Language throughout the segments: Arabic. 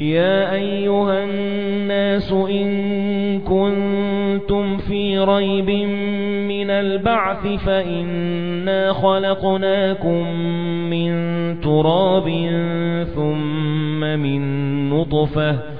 يَا أَيُّهَا النَّاسُ إِن كُنتُمْ فِي رَيْبٍ مِنَ الْبَعْثِ فَإِنَّا خَلَقْنَاكُم مِّن تُرَابٍ ثُمَّ مِن نُّطْفَةٍ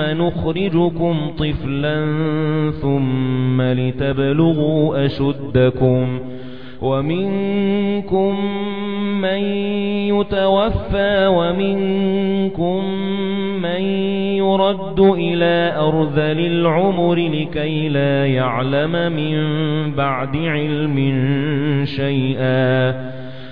نُخْرِجُكُمْ طِفْلًا ثُمَّ لِتَبْلُغُوا أَشُدَّكُمْ وَمِنكُم مَّن يُتَوَفَّى وَمِنكُم مَّن يُرَدُّ إِلَى أَرْذَلِ الْعُمُرِ لِكَي لَا يَعْلَمَ مِن بَعْدِ عِلْمٍ شَيْئًا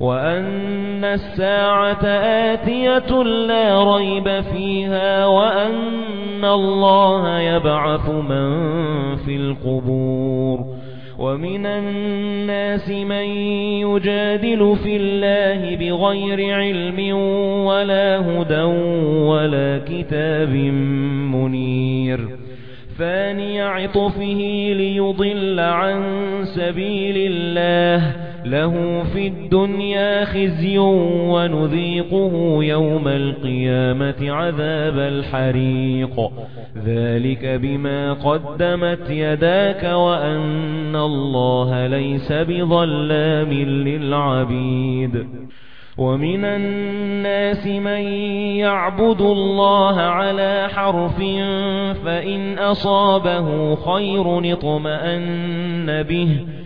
وَأَنَّ السَّاعَةَ آتِيَةٌ لَا رَيْبَ فِيهَا وَأَنَّ اللَّهَ يَبْعَثُ مَن فِي الْقُبُورِ وَمِنَ النَّاسِ مَن يُجَادِلُ فِي اللَّهِ بِغَيْرِ عِلْمٍ وَلَا هُدًى وَلَا كِتَابٍ مُنِيرٍ فَانِيَ عِطْفِهِ لِيُضِلَّ عَن سَبِيلِ اللَّهِ لَهُ فِي الدُّنْيَا خِزْيٌ وَنُذِيقُهُ يَوْمَ الْقِيَامَةِ عَذَابَ الْحَرِيقِ. ذَلِكَ بِمَا قَدَّمَتْ يَدَاكَ وَأَنَّ اللَّهَ لَيْسَ بِظَلَّامٍ لِلْعَبِيدِ. وَمِنَ النَّاسِ مَن يَعْبُدُ اللَّهَ عَلَى حَرْفٍ فَإِنْ أَصَابَهُ خَيْرٌ اطْمَأَنَّ بِهِ.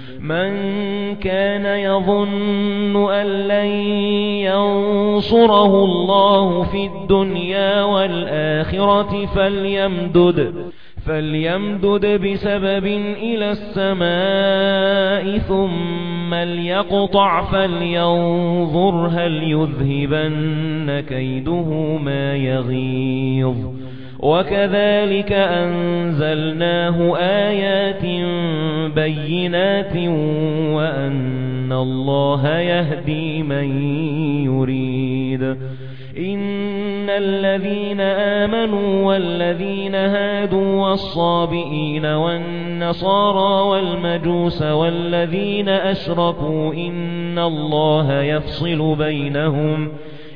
مَن كَانَ يَظُنُّ أَن لَّن يَنصُرَهُ اللَّهُ فِي الدُّنْيَا وَالْآخِرَةِ فَلْيَمْدُدْ فَلْيَمْدُدْ بِسَبَبٍ إِلَى السَّمَاءِ ثُمَّ لْيَقْطَعْ فَلْيَنظُرْ هَلْ يُذْهِبَنَّ كَيْدُهُ مَا يَغِيظُ. وَكَذَلِكَ أَنزَلْنَاهُ آيَاتٍ بَيِّنَاتٍ وَأَنَّ اللَّهَ يَهْدِي مَن يُرِيدُ. إِنَّ الَّذِينَ آمَنُوا وَالَّذِينَ هَادُوا وَالصَّابِئِينَ وَالنَّصَارَى وَالْمَجُوسَ وَالَّذِينَ أَشْرَكُوا إِنَّ اللَّهَ يَفْصِلُ بَيْنَهُمْ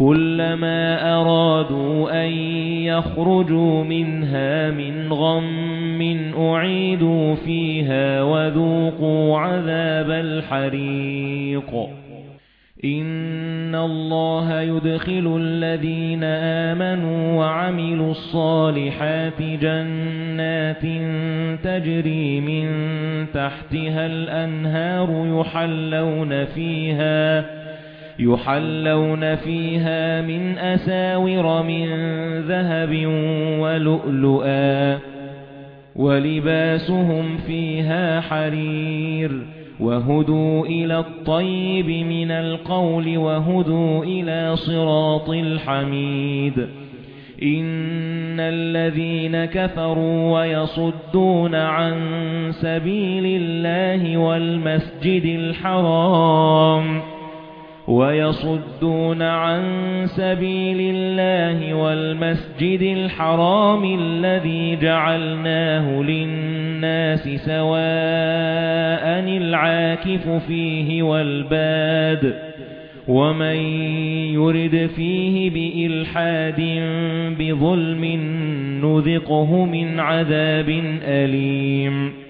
كُلَّمَا أَرَادُوا أَن يَخْرُجُوا مِنْهَا مِنْ غَمٍّ أُعِيدُوا فِيهَا وَذُوقُوا عَذَابَ الْحَرِيقِ. إِنَّ اللَّهَ يُدْخِلُ الَّذِينَ آمَنُوا وَعَمِلُوا الصَّالِحَاتِ جَنَّاتٍ تَجْرِي مِن تَحْتِهَا الْأَنْهَارُ يُحَلَّوْنَ فِيهَا يُحَلَّوْنَ فِيهَا مِنْ أَسَاوِرَ مِنْ ذَهَبٍ وَلُؤْلُؤًا وَلِبَاسُهُمْ فِيهَا حَرِيرٌ وَهُدُوا إِلَى الطَّيِّبِ مِنَ الْقَوْلِ وَهُدُوا إِلَى صِرَاطِ الْحَمِيدِ إِنَّ الَّذِينَ كَفَرُوا وَيَصُدُّونَ عَن سَبِيلِ اللَّهِ وَالْمَسْجِدِ الْحَرَامِ وَيَصُدُّونَ عَن سَبِيلِ اللَّهِ وَالْمَسْجِدِ الْحَرَامِ الَّذِي جَعَلْنَاهُ لِلنَّاسِ سَوَاءً الْعَاكِفُ فِيهِ وَالْبَادِ وَمَن يُرِدْ فِيهِ بِإِلْحَادٍ بِظُلْمٍ نُذِقْهُ مِنْ عَذَابٍ أَلِيمٍ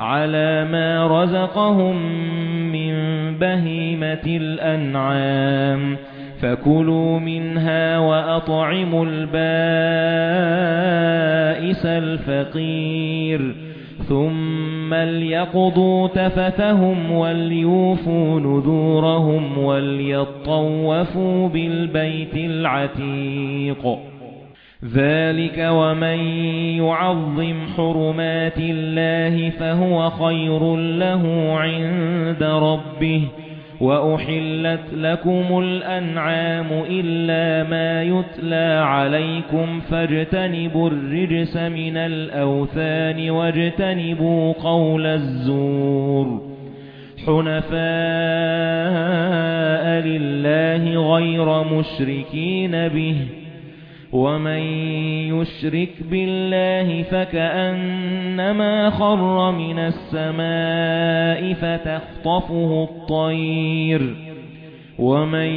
عَلَى مَا رَزَقَهُم مِّن بَهِيمَةِ الْأَنْعَامِ. فَكُلُوا مِنْهَا وَأَطْعِمُوا الْبَائِسَ الْفَقِيرَ. ثُمَّ لْيَقْضُوا تَفَثَهُمْ وَلْيُوفُوا نُذُورَهُمْ وَلْيَطَّوَّفُوا بِالْبَيْتِ الْعَتِيقِ. ذَلِكَ وَمَن يُعَظِّمْ حُرُمَاتِ اللَّهِ فَهُوَ خَيْرٌ لَّهُ عِندَ رَبِّهِ وَأُحِلَّتْ لَكُمُ الْأَنْعَامُ إِلَّا مَا يُتْلَى عَلَيْكُمْ فَاجْتَنِبُوا الرِّجْسَ مِنَ الْأَوْثَانِ وَاجْتَنِبُوا قَوْلَ الزُّورِ حُنَفَاءَ لِلَّهِ غَيْرَ مُشْرِكِينَ بِهِ وَمَن يُشْرِكْ بِاللَّهِ فَكَأَنَّمَا خَرَّ مِنَ السَّمَاءِ فَتَخْطَفُهُ الطَّيْرُ وَمَن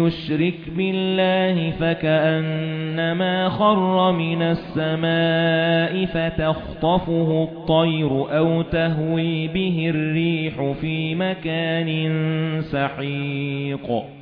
يُشْرِكْ بِاللَّهِ فَكَأَنَّمَا خَرَّ مِنَ السَّمَاءِ فَتَخْطَفُهُ الطَّيْرُ أَوْ تَهْوِي بِهِ الرِّيحُ فِي مَكَانٍ سَحِيقٍ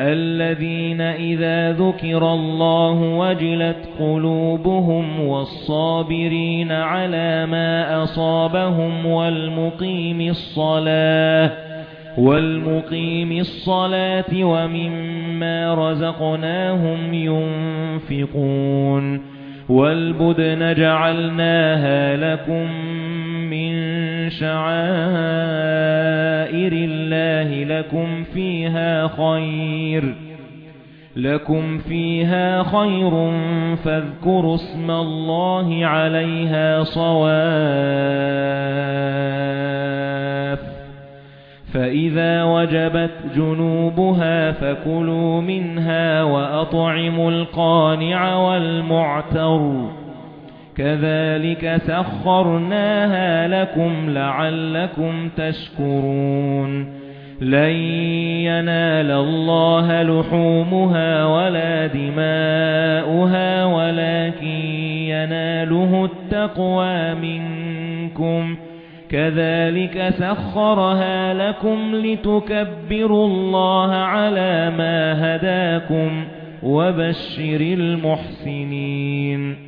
الَّذِينَ إِذَا ذُكِرَ اللَّهُ وَجِلَتْ قُلُوبُهُمْ وَالصَّابِرِينَ عَلَى مَا أَصَابَهُمْ وَالْمُقِيمِ الصَّلَاةِ وَالْمُقِيمِ الصَّلَاةِ وَمِمَّا رَزَقْنَاهُمْ يُنْفِقُونَ وَالْبُدْنَ جَعَلْنَاهَا لَكُمْ مِنْ شَعَائِرِ اللَّهِ لَكُمْ فِيهَا خَيْرٌ لَكُمْ فِيهَا خَيْرٌ فَاذْكُرُوا اسْمَ اللَّهِ عَلَيْهَا صَوَافَّ. فَإِذَا وَجَبَتْ جُنُوبُهَا فَكُلُوا مِنْهَا وَأَطْعِمُوا الْقَانِعَ وَالْمُعْتَرَّ. كَذَلِكَ سَخَّرْنَاهَا لَكُمْ لَعَلَّكُمْ تَشْكُرُونَ لَن يَنَالَ اللَّهَ لُحُومُهَا وَلَا دِمَاؤُهَا وَلَكِن يَنَالُهُ التَّقْوَى مِنكُمْ كَذَلِكَ سَخَّرَهَا لَكُمْ لِتُكَبِّرُوا اللَّهَ عَلَى مَا هَدَاكُمْ وَبَشِّرِ الْمُحْسِنِينَ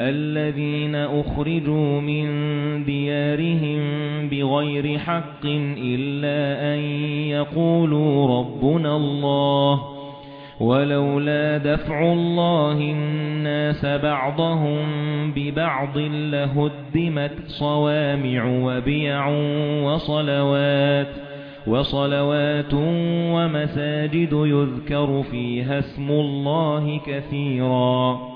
الَّذِينَ أُخْرِجُوا مِن دِيَارِهِم بِغَيْرِ حَقٍّ إِلَّا أَن يَقُولُوا رَبُّنَا اللَّهُ وَلَوْلَا دَفْعُ اللَّهِ النَّاسَ بَعْضَهُم بِبَعْضٍ لَّهُدِّمَتْ صَوَامِعُ وَبِيَعٌ وَصَلَوَاتٌ وَصَلَوَاتٌ وَمَسَاجِدُ يُذْكَرُ فِيهَا اسْمُ اللَّهِ كَثِيرًا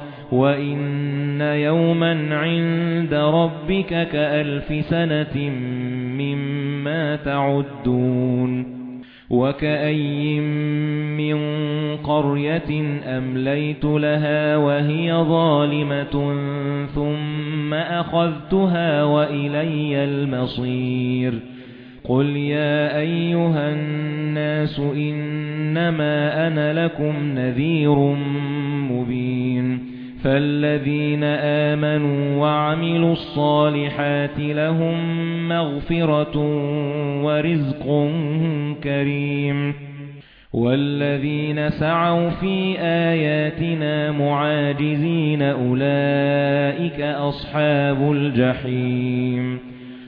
وَإِنَّ يَوْمًا عِندَ رَبِّكَ كَأَلْفِ سَنَةٍ مِّمَّا تَعُدُّونَ وَكَأَيٍّ مِّن قَرْيَةٍ أَمْلَيْتُ لَهَا وَهِيَ ظَالِمَةٌ ثُمَّ أَخَذْتُهَا وَإِلَيَّ الْمَصِيرُ قُلْ يَا أَيُّهَا النَّاسُ إِنَّمَا أَنَا لَكُمْ نَذِيرٌ مُبِينٌ فَالَّذِينَ آمَنُوا وَعَمِلُوا الصَّالِحَاتِ لَهُم مَّغْفِرَةٌ وَرِزْقٌ كَرِيمٌ وَالَّذِينَ سَعَوْا فِي آيَاتِنَا مُعَاجِزِينَ أُولَئِكَ أَصْحَابُ الْجَحِيمِ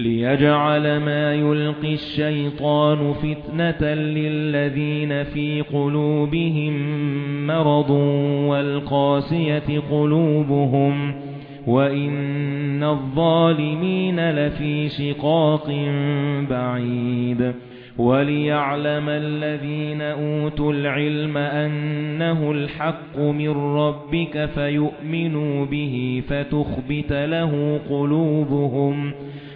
لِيَجْعَلَ مَا يُلْقِي الشَّيْطَانُ فِتْنَةً لِلَّذِينَ فِي قُلُوبِهِم مَّرَضٌ وَالْقَاسِيَةِ قُلُوبُهُمْ وَإِنَّ الظَّالِمِينَ لَفِي شِقَاقٍ بَعِيدٍ وَلِيَعْلَمَ الَّذِينَ أُوتُوا الْعِلْمَ أَنَّهُ الْحَقُّ مِنْ رَبِّكَ فَيُؤْمِنُوا بِهِ فَتُخْبِتَ لَهُ قُلُوبُهُمْ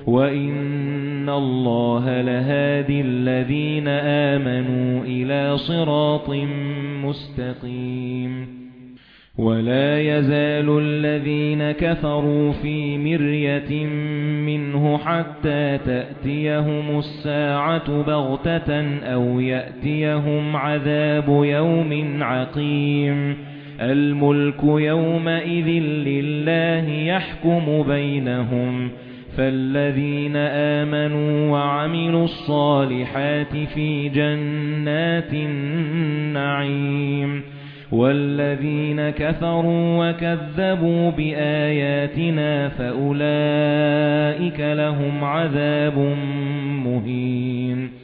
وَإِنَّ اللَّهَ لَهَادِ الَّذِينَ آمَنُوا إِلَى صِرَاطٍ مُسْتَقِيمٍ وَلَا يَزَالُ الَّذِينَ كَفَرُوا فِي مِرْيَةٍ مِنْهُ حَتَّى تَأْتِيَهُمُ السَّاعَةُ بَغْتَةً أَوْ يَأْتِيَهُمْ عَذَابُ يَوْمٍ عَقِيمٍ الْمُلْكُ يَوْمَئِذٍ لِلَّهِ يَحْكُمُ بَيْنَهُمْ فَالَّذِينَ آمَنُوا وَعَمِلُوا الصَّالِحَاتِ فِي جَنَّاتِ النَّعِيمِ وَالَّذِينَ كَفَرُوا وَكَذَّبُوا بِآيَاتِنَا فَأُولَئِكَ لَهُمْ عَذَابٌ مُهِينٌ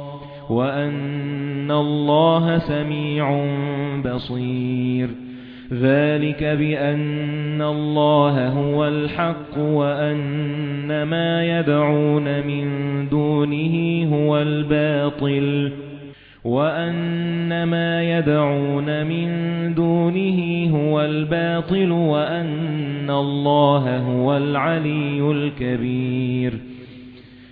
وَأَنَّ اللَّهَ سَمِيعٌ بَصِيرٌ ذَلِكَ بِأَنَّ اللَّهَ هُوَ الْحَقُّ وَأَنَّ مَا يَدْعُونَ مِن دُونِهِ هُوَ الْبَاطِلُ وَأَنَّ مَا يَدْعُونَ مِن دُونِهِ هُوَ الْبَاطِلُ وَأَنَّ اللَّهَ هُوَ الْعَلِيُّ الْكَبِيرُ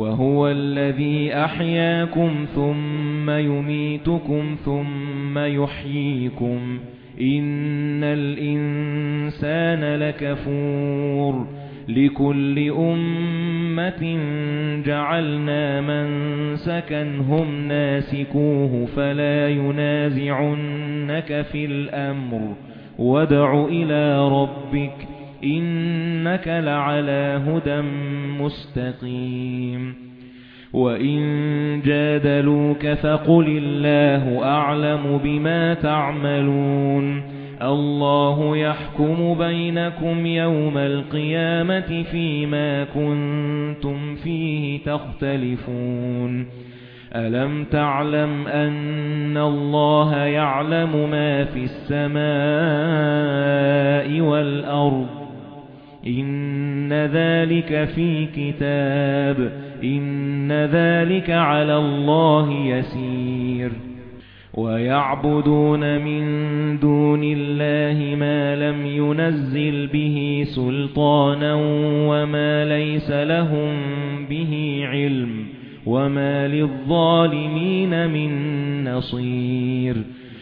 وَهُوَ الَّذِي أَحْيَاكُمْ ثُمَّ يُمِيتُكُمْ ثُمَّ يُحْيِيكُمْ إِنَّ الْإِنسَانَ لَكَفُورٌ لِكُلِّ أُمَّةٍ جَعَلْنَا مَنسَكًا هُمْ نَاسِكُوهُ فَلَا يُنَازِعُنَّكَ فِي الْأَمْرِ وَادْعُ إِلَى رَبِّكَ إِنَّكَ لَعَلَى هُدًى مُسْتَقِيمٍ. وَإِن جَادَلُوكَ فَقُلِ اللَّهُ أَعْلَمُ بِمَا تَعْمَلُونَ. اللَّهُ يَحْكُمُ بَيْنَكُمْ يَوْمَ الْقِيَامَةِ فِيمَا كُنتُمْ فِيهِ تَخْتَلِفُونَ. أَلَمْ تَعْلَمْ أَنَّ اللَّهَ يَعْلَمُ مَا فِي السَّمَاءِ وَالْأَرْضِ؟ إِنَّ ذَلِكَ فِي كِتَابٍ إِنَّ ذَلِكَ عَلَى اللَّهِ يَسِيرٌ وَيَعْبُدُونَ مِن دُونِ اللَّهِ مَا لَمْ يُنَزِّلْ بِهِ سُلْطَانًا وَمَا لَيْسَ لَهُم بِهِ عِلْمٌ وَمَا لِلظَّالِمِينَ مِن نَّصِيرٍ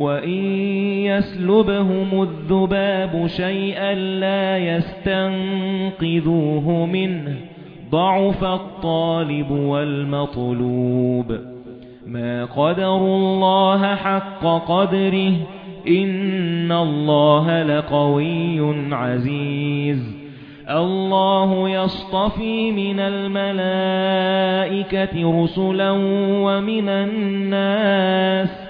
وَإِن يَسْلُبْهُمُ الذُّبَابُ شَيْئًا لَّا يَسْتَنقِذُوهُ مِنْهُ ضَعُفَ الطَّالِبُ وَالْمَطْلُوبُ. مَا قَدَرُوا اللَّهَ حَقَّ قَدْرِهِ إِنَّ اللَّهَ لَقَوِيٌّ عَزِيزٌ. اللَّهُ يَصْطَفِي مِنَ الْمَلَائِكَةِ رُسُلًا وَمِنَ النَّاسِ